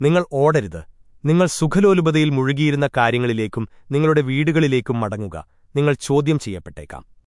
നിങ്ങൾ ഓടരുത്. നിങ്ങൾ സുഖലോലുപതയിൽ മുഴുകിയിരുന്ന കാര്യങ്ങളിലേക്കും നിങ്ങളുടെ വീടുകളിലേക്കും മടങ്ങുക. നിങ്ങൾ ചോദ്യം ചെയ്യപ്പെട്ടേക്കാം.